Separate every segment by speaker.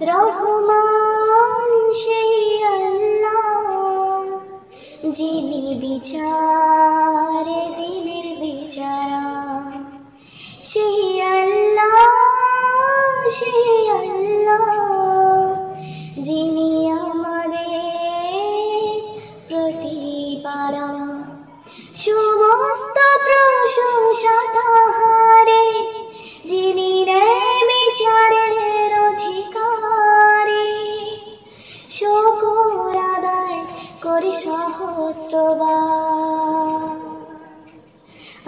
Speaker 1: রহমান সেই আল্লাহ, যিনি বিচার দিনের বিচারা। সেই আল্লাহ সেই আল্লাহ, যিনি আমাদের প্রতিপারা। সমস্ত প্রশংসা তাহারে, যিনি ন্যায় বিচারের সহস্রবার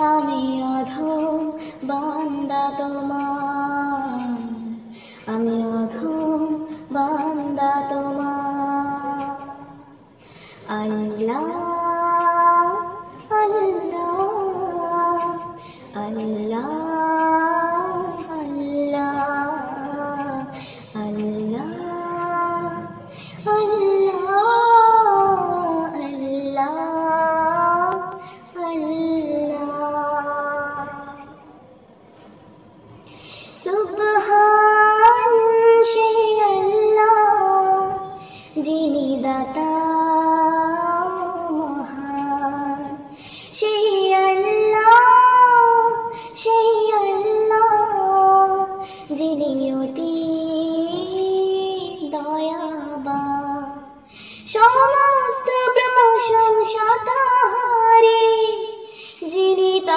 Speaker 1: আমি অধম বান্দা তোমার शामस्तकाहारी जिरिता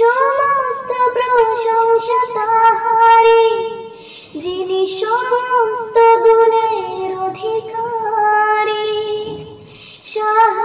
Speaker 1: সমস্ত প্রশংসা তাহারে যিনি সমস্ত গুণের অধিকারী সাহায্য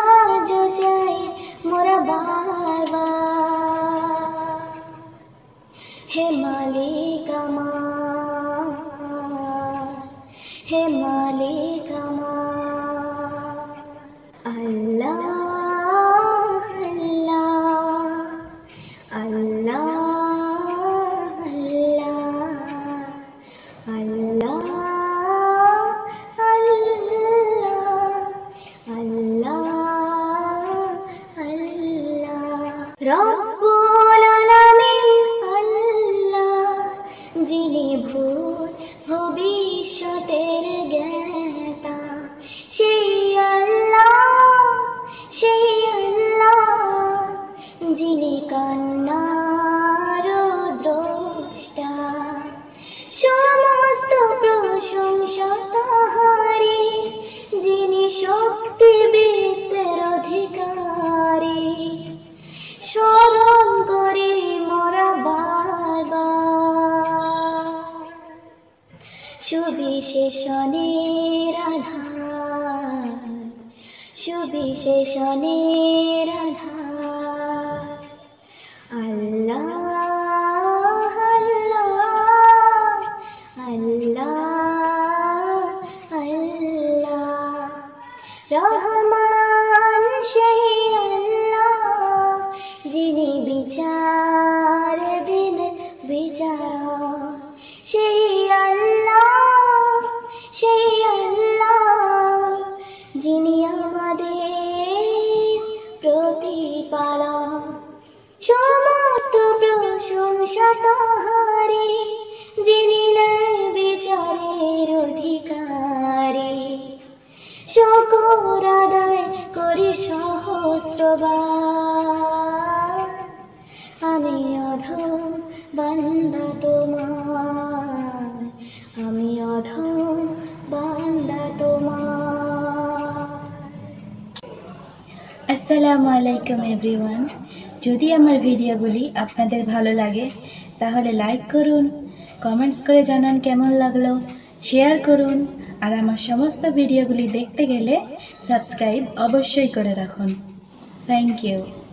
Speaker 1: রব্বুল আলামিন আল্লাহ, যিনি ভূত ভবিষ্যতের জ্ঞাতা, সেই আল্লাহ সেই আল্লাহ, যিনি সমস্ত প্রশংসা তাহারে যিনি শক্তিবিদের সুবিশেষণের আধার আল্লাহ যিনি আমাদের প্রতিপালক। সমস্ত যিনি বিচারের অধিকারে। সকল আদায় করি আমি অধম বান্দা তোমার, আমি অধম
Speaker 2: আসসালামু আলাইকুম এভরিওয়ান। যদি আমার ভিডিওগুলি আপনাদের ভালো লাগে, তাহলে লাইক করুন, কমেন্টস করে জানান কেমন লাগল, শেয়ার করুন, আর আমার সমস্ত ভিডিওগুলি দেখতে গেলে সাবস্ক্রাইব অবশ্যই করে রাখুন। Thank you.